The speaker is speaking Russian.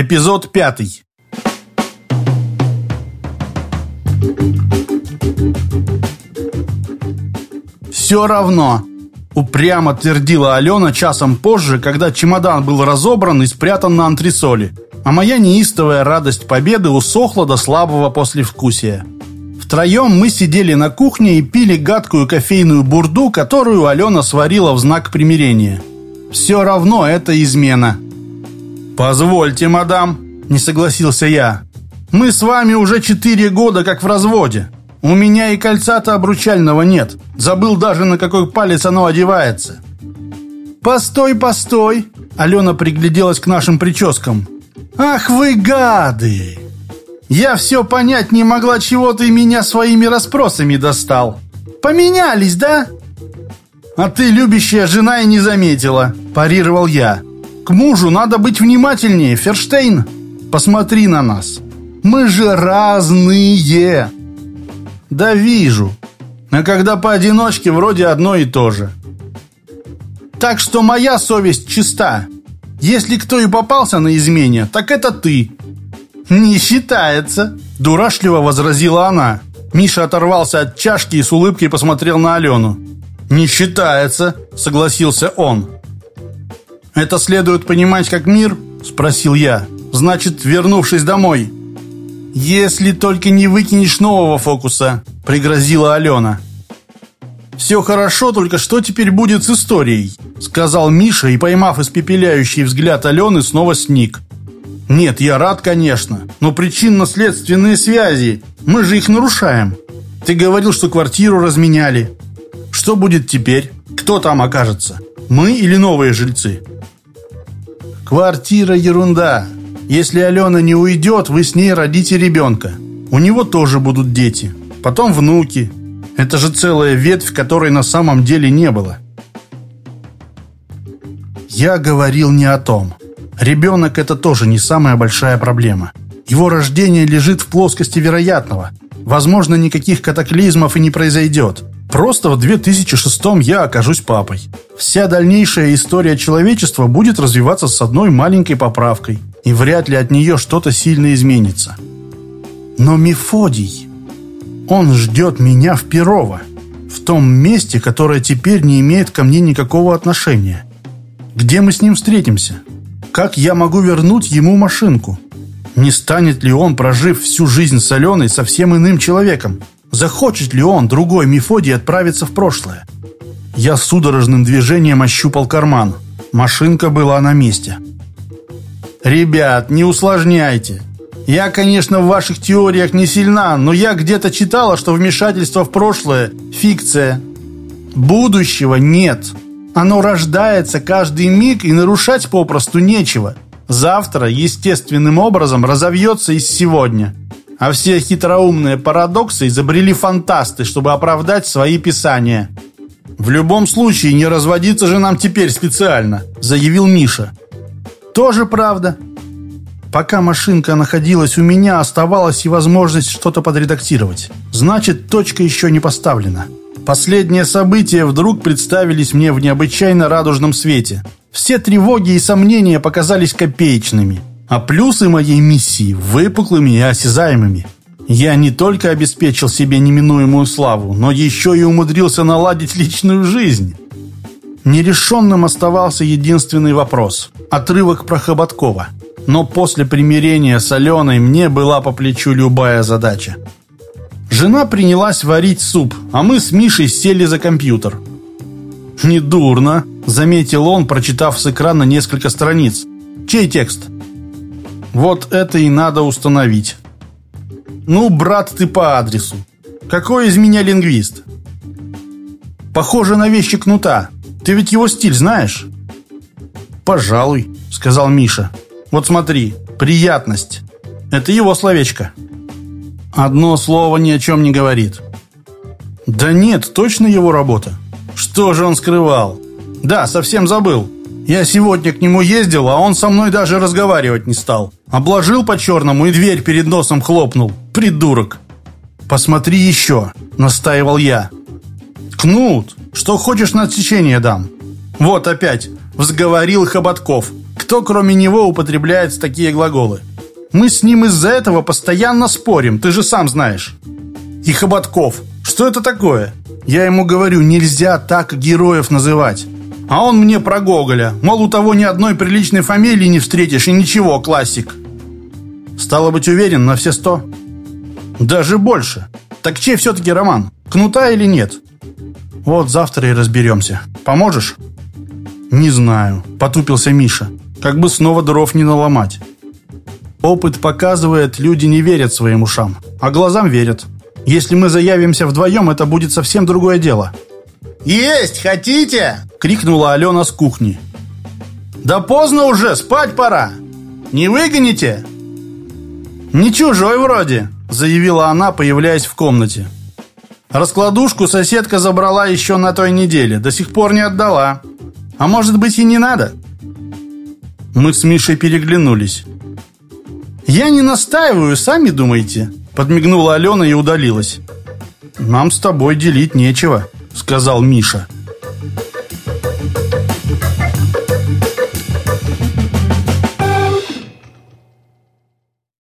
Эпизод пятый. «Все равно», — упрямо твердила Алена часом позже, когда чемодан был разобран и спрятан на антресоле, а моя неистовая радость победы усохла до слабого послевкусия. Втроем мы сидели на кухне и пили гадкую кофейную бурду, которую Алена сварила в знак примирения. Все равно это измена. «Позвольте, мадам», — не согласился я. «Мы с вами уже четыре года как в разводе. У меня и кольца-то обручального нет. Забыл даже, на какой палец оно одевается». «Постой, постой!» Алена пригляделась к нашим прическам. «Ах вы гады! Я все понять не могла, чего ты меня своими расспросами достал. Поменялись, да?» «А ты, любящая жена, и не заметила», – парировал я. «К мужу надо быть внимательнее, Ферштейн. Посмотри на нас. Мы же разные». «Да вижу. А когда поодиночке, вроде одно и то же». «Так что моя совесть чиста. Если кто и попался на измене, так это ты». «Не считается», – дурашливо возразила она. Миша оторвался от чашки и с улыбкой посмотрел на Алену. «Не считается», – согласился он. «Это следует понимать как мир?» – спросил я. «Значит, вернувшись домой». «Если только не выкинешь нового фокуса», – пригрозила Алена. «Все хорошо, только что теперь будет с историей?» – сказал Миша и, поймав испепеляющий взгляд Алены, снова сник. «Нет, я рад, конечно, но причинно-следственные связи, мы же их нарушаем. Ты говорил, что квартиру разменяли. Что будет теперь? Кто там окажется? Мы или новые жильцы?» «Квартира – ерунда. Если Алена не уйдет, вы с ней родите ребенка. У него тоже будут дети. Потом внуки. Это же целая ветвь, которой на самом деле не было». Я говорил не о том. Ребенок – это тоже не самая большая проблема. Его рождение лежит в плоскости вероятного. Возможно, никаких катаклизмов и не произойдет. Просто в 2006 я окажусь папой. Вся дальнейшая история человечества будет развиваться с одной маленькой поправкой. И вряд ли от нее что-то сильно изменится. Но Мефодий, он ждет меня в Перово. В том месте, которое теперь не имеет ко мне никакого отношения. Где мы с ним встретимся? Как я могу вернуть ему машинку? Не станет ли он, прожив всю жизнь с Аленой, совсем иным человеком? Захочет ли он, другой Мефодий, отправиться в прошлое? Я судорожным движением ощупал карман. Машинка была на месте. «Ребят, не усложняйте. Я, конечно, в ваших теориях не сильна, но я где-то читала, что вмешательство в прошлое – фикция. Будущего нет». Оно рождается каждый миг, и нарушать попросту нечего. Завтра естественным образом разовьется из сегодня. А все хитроумные парадоксы изобрели фантасты, чтобы оправдать свои писания. «В любом случае, не разводиться же нам теперь специально», – заявил Миша. «Тоже правда», Пока машинка находилась у меня, оставалась и возможность что-то подредактировать. Значит, точка еще не поставлена. Последние события вдруг представились мне в необычайно радужном свете. Все тревоги и сомнения показались копеечными, а плюсы моей миссии выпуклыми и осязаемыми. Я не только обеспечил себе неминуемую славу, но еще и умудрился наладить личную жизнь. Нерешенным оставался единственный вопрос – отрывок про Хоботкова. Но после примирения с Аленой мне была по плечу любая задача. Жена принялась варить суп, а мы с Мишей сели за компьютер. «Недурно», — заметил он, прочитав с экрана несколько страниц. «Чей текст?» «Вот это и надо установить». «Ну, брат, ты по адресу. Какой из меня лингвист?» «Похоже на вещи кнута. Ты ведь его стиль знаешь?» «Пожалуй», — сказал Миша. «Вот смотри, приятность. Это его словечко». Одно слово ни о чем не говорит. Да нет, точно его работа. Что же он скрывал? Да, совсем забыл. Я сегодня к нему ездил, а он со мной даже разговаривать не стал. Обложил по-черному и дверь перед носом хлопнул. Придурок. «Посмотри еще», — настаивал я. «Кнут, что хочешь на отсечение дам». «Вот опять, взговорил Хоботков. Кто, кроме него, употребляет такие глаголы? Мы с ним из-за этого постоянно спорим, ты же сам знаешь. И Хоботков. Что это такое? Я ему говорю, нельзя так героев называть. А он мне про Гоголя. Мол, у того ни одной приличной фамилии не встретишь и ничего, классик. Стало быть, уверен на все сто? Даже больше. Так чей все-таки роман? Кнута или нет? Вот завтра и разберемся. Поможешь? Не знаю, потупился Миша. Как бы снова дров не наломать. Опыт показывает, люди не верят своим ушам, а глазам верят. Если мы заявимся вдвоем, это будет совсем другое дело. «Есть хотите?» — крикнула Алена с кухни. «Да поздно уже, спать пора! Не выгоните?» «Не чужой вроде», — заявила она, появляясь в комнате. «Раскладушку соседка забрала еще на той неделе, до сих пор не отдала. А может быть и не надо?» Мы с Мишей переглянулись. «Я не настаиваю, сами думаете», — подмигнула Алена и удалилась. «Нам с тобой делить нечего», — сказал Миша.